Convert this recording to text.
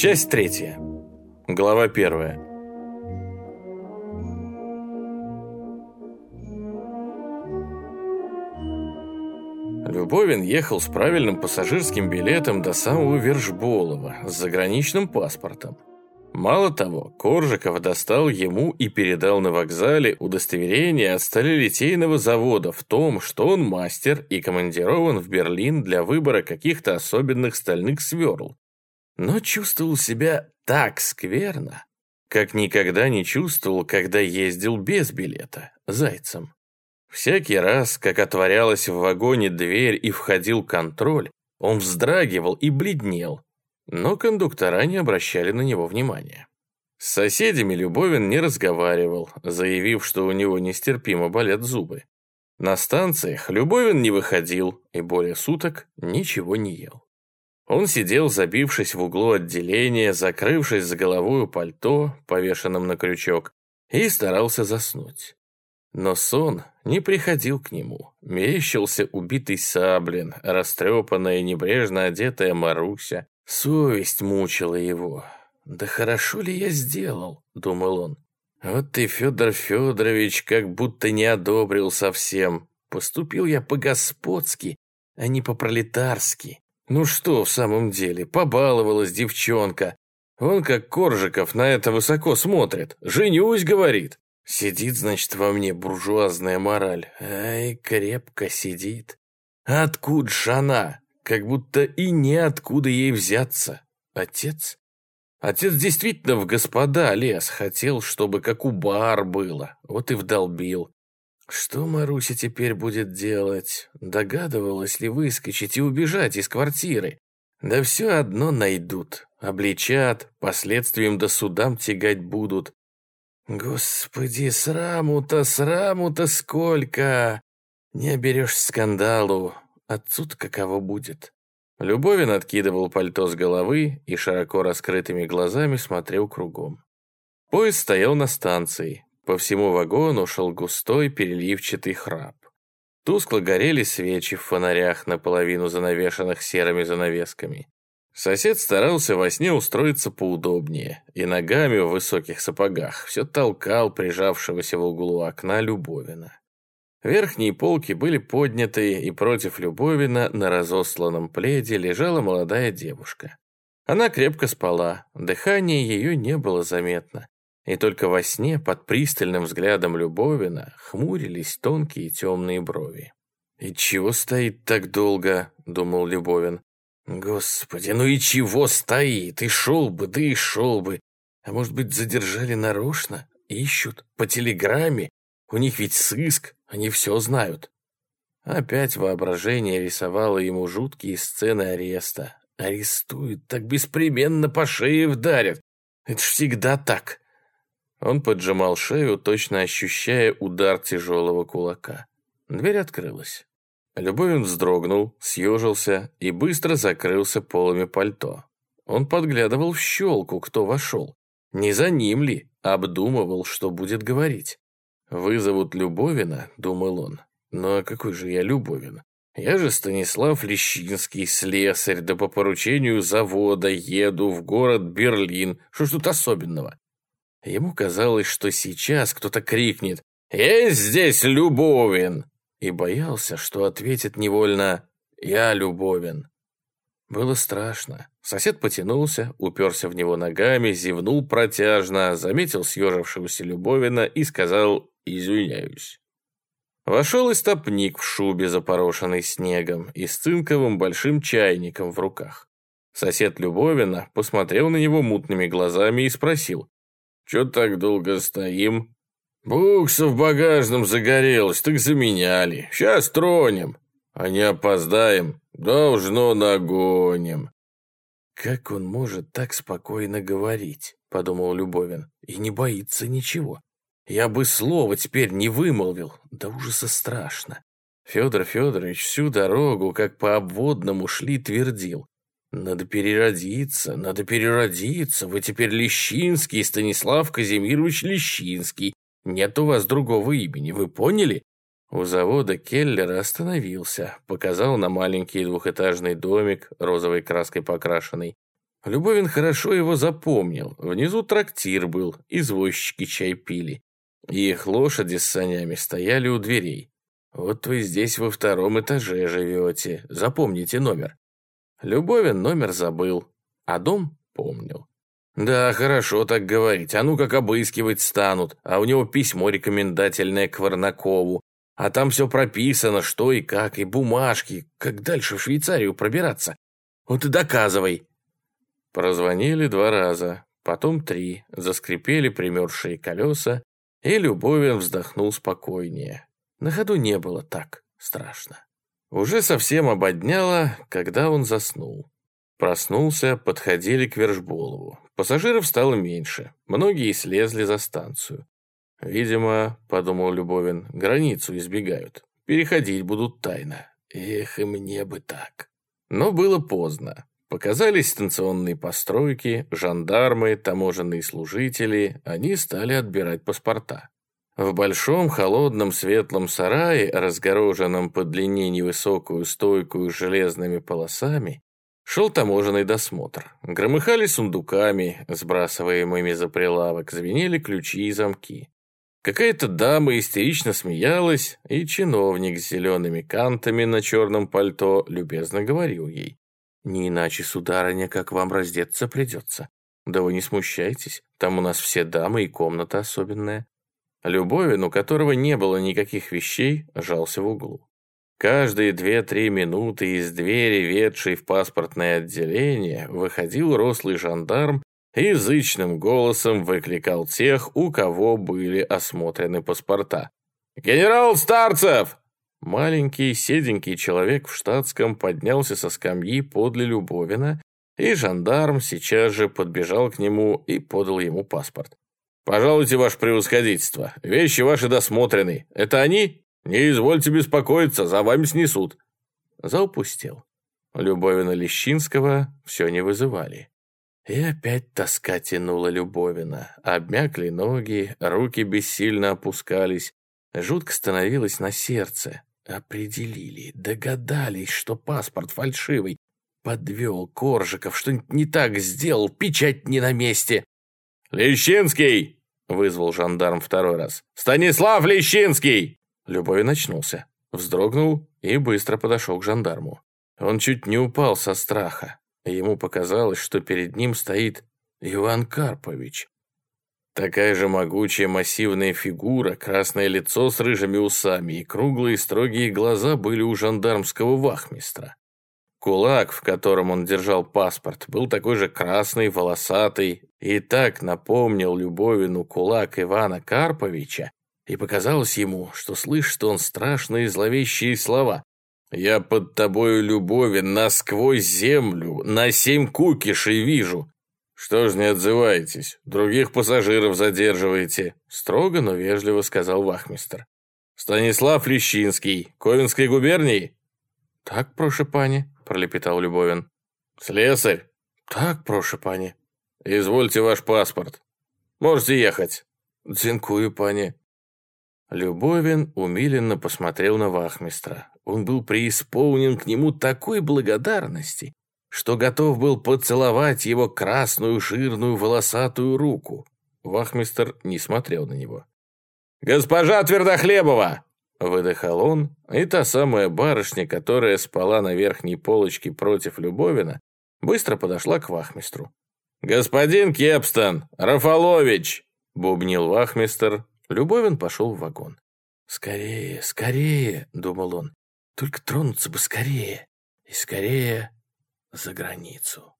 Часть третья. Глава первая. Любовин ехал с правильным пассажирским билетом до самого Вершболова с заграничным паспортом. Мало того, Коржиков достал ему и передал на вокзале удостоверение от сталелитейного завода в том, что он мастер и командирован в Берлин для выбора каких-то особенных стальных сверл. Но чувствовал себя так скверно, как никогда не чувствовал, когда ездил без билета, зайцем. Всякий раз, как отворялась в вагоне дверь и входил контроль, он вздрагивал и бледнел, но кондуктора не обращали на него внимания. С соседями Любовин не разговаривал, заявив, что у него нестерпимо болят зубы. На станциях Любовин не выходил и более суток ничего не ел. Он сидел, забившись в углу отделения, закрывшись за головою пальто, повешенным на крючок, и старался заснуть. Но сон не приходил к нему. Мерещился убитый Саблин, растрепанная и небрежно одетая Маруся, Совесть мучила его. «Да хорошо ли я сделал?» — думал он. «Вот ты, Федор Федорович, как будто не одобрил совсем. Поступил я по-господски, а не по-пролетарски. Ну что в самом деле, побаловалась девчонка. Он, как Коржиков, на это высоко смотрит. «Женюсь», — говорит. Сидит, значит, во мне буржуазная мораль. Ай, крепко сидит. Откуда ж она? как будто и неоткуда ей взяться. Отец? Отец действительно в господа лез, хотел, чтобы как у бар было, вот и вдолбил. Что Маруся теперь будет делать? Догадывалась ли выскочить и убежать из квартиры? Да все одно найдут, обличат, последствиям до судам тягать будут. Господи, сраму-то, сраму-то сколько! Не оберешь скандалу, Отцу-то каково будет? Любовин откидывал пальто с головы и широко раскрытыми глазами смотрел кругом. Поезд стоял на станции. По всему вагону шел густой переливчатый храп. Тускло горели свечи в фонарях, наполовину занавешенных серыми занавесками. Сосед старался во сне устроиться поудобнее и ногами в высоких сапогах все толкал прижавшегося в углу окна Любовина. Верхние полки были подняты, и против Любовина на разосланном пледе лежала молодая девушка. Она крепко спала, дыхание ее не было заметно, и только во сне под пристальным взглядом Любовина хмурились тонкие темные брови. «И чего стоит так долго?» — думал Любовин. «Господи, ну и чего стоит? И шел бы, да и шел бы. А может быть, задержали нарочно? Ищут? По телеграмме? У них ведь сыск, они все знают. Опять воображение рисовало ему жуткие сцены ареста. Арестуют, так беспременно по шее вдарят. Это ж всегда так. Он поджимал шею, точно ощущая удар тяжелого кулака. Дверь открылась. Любовин вздрогнул, съежился и быстро закрылся полами пальто. Он подглядывал в щелку, кто вошел. Не за ним ли? Обдумывал, что будет говорить. «Вызовут Любовина», — думал он. «Ну а какой же я Любовин? Я же Станислав Лещинский, слесарь, да по поручению завода еду в город Берлин. Что ж тут особенного?» Ему казалось, что сейчас кто-то крикнет «Есть здесь Любовин!» и боялся, что ответит невольно «Я Любовин». Было страшно. Сосед потянулся, уперся в него ногами, зевнул протяжно, заметил съежившегося Любовина и сказал «извиняюсь». Вошел истопник в шубе, запорошенной снегом, и с цинковым большим чайником в руках. Сосед Любовина посмотрел на него мутными глазами и спросил, «Чё так долго стоим?» «Букса в багажном загорелась, так заменяли. Сейчас тронем, а не опоздаем, должно нагоним». «Как он может так спокойно говорить?» — подумал Любовин. «И не боится ничего. Я бы слова теперь не вымолвил. Да ужаса страшно». Федор Федорович всю дорогу, как по обводному шли, твердил. «Надо переродиться, надо переродиться. Вы теперь Лещинский, Станислав Казимирович Лещинский. Нет у вас другого имени, вы поняли?» У завода Келлера остановился, показал на маленький двухэтажный домик, розовой краской покрашенный. Любовин хорошо его запомнил. Внизу трактир был, извозчики чай пили. Их лошади с санями стояли у дверей. «Вот вы здесь во втором этаже живете. Запомните номер». Любовин номер забыл, а дом помнил. «Да, хорошо так говорить. А ну как обыскивать станут. А у него письмо рекомендательное к Варнакову. А там все прописано, что и как, и бумажки. Как дальше в Швейцарию пробираться? Вот и доказывай». Прозвонили два раза, потом три, заскрипели примерзшие колеса, и Любовин вздохнул спокойнее. На ходу не было так страшно. Уже совсем ободняло, когда он заснул. Проснулся, подходили к Вержболову. Пассажиров стало меньше, многие слезли за станцию. «Видимо, — подумал Любовин, — границу избегают. Переходить будут тайно. Эх, и мне бы так». Но было поздно. Показались станционные постройки, жандармы, таможенные служители, они стали отбирать паспорта. В большом холодном светлом сарае, разгороженном по длине невысокую стойкую железными полосами, шел таможенный досмотр. Громыхали сундуками, сбрасываемыми за прилавок, звенели ключи и замки. Какая-то дама истерично смеялась, и чиновник с зелеными кантами на черном пальто любезно говорил ей. Не иначе, сударыня, как вам раздеться придется. Да вы не смущайтесь, там у нас все дамы и комната особенная. Любовин, у которого не было никаких вещей, жался в углу. Каждые две-три минуты из двери, ведшей в паспортное отделение, выходил рослый жандарм и язычным голосом выкликал тех, у кого были осмотрены паспорта. «Генерал Старцев! Маленький, седенький человек в штатском поднялся со скамьи подле Любовина, и жандарм сейчас же подбежал к нему и подал ему паспорт. «Пожалуйте, ваше превосходительство, вещи ваши досмотрены. Это они? Не извольте беспокоиться, за вами снесут». Зал пустел. Любовина Лещинского все не вызывали. И опять тоска тянула Любовина. Обмякли ноги, руки бессильно опускались. Жутко становилось на сердце. Определили, догадались, что паспорт фальшивый. Подвел Коржиков, что-нибудь не так сделал, печать не на месте. «Лещинский!» — вызвал жандарм второй раз. «Станислав Лещинский!» Любовь начнулся, вздрогнул и быстро подошел к жандарму. Он чуть не упал со страха. Ему показалось, что перед ним стоит Иван Карпович. Такая же могучая массивная фигура, красное лицо с рыжими усами и круглые строгие глаза были у жандармского вахмистра. Кулак, в котором он держал паспорт, был такой же красный, волосатый, и так напомнил Любовину кулак Ивана Карповича, и показалось ему, что слышит он страшные зловещие слова. «Я под тобою, Любовин, насквозь землю, на семь кукишей вижу, «Что ж не отзываетесь? Других пассажиров задерживаете», — строго, но вежливо сказал вахмистр. «Станислав Лещинский, Ковенской губернии?» «Так, прошу пани», — пролепетал Любовин. «Слесарь?» «Так, прошу пани». «Извольте ваш паспорт. Можете ехать». «Дзинкую, пани». Любовин умиленно посмотрел на вахмистра. Он был преисполнен к нему такой благодарности, что готов был поцеловать его красную, жирную, волосатую руку. Вахмистер не смотрел на него. «Госпожа Твердохлебова!» Выдыхал он, и та самая барышня, которая спала на верхней полочке против Любовина, быстро подошла к вахмистру. «Господин Кепстон! Рафалович!» — бубнил вахмистр. Любовин пошел в вагон. «Скорее, скорее!» — думал он. «Только тронуться бы скорее! И скорее за границу.